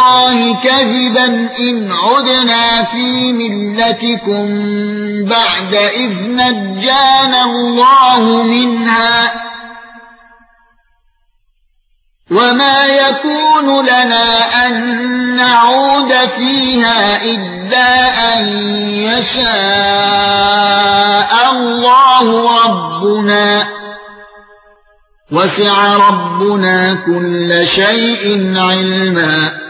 الله كذبا إن عدنا في ملتكم بعد إذ نجانا الله منها وما يكون لنا أن نعود فيها إلا أن يشاء الله ربنا وسع ربنا كل شيء علما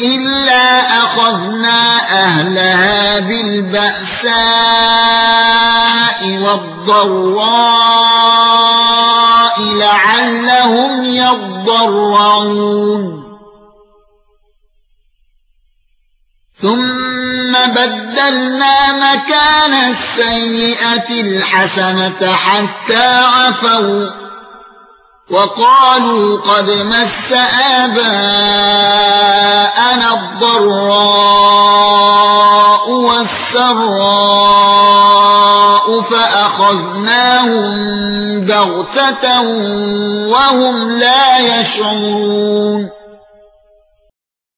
إلا أخذنا أهلها بالبأساء والضراء لعلهم يضرعون. ثُمَّ بَدَّلْنَا مَكَانَ السَّيِّئَةِ الْحَسَنَةَ حَتَّى عَفَوْا وَقَالُوا قَدْ مَسَّ آبَاءَنَا الضَّرَّاءُ وَالسَّرَّاءُ فَأَخَذْنَاهُم بَغْتَةً وَهُمْ لَا يَشْعُرُونَ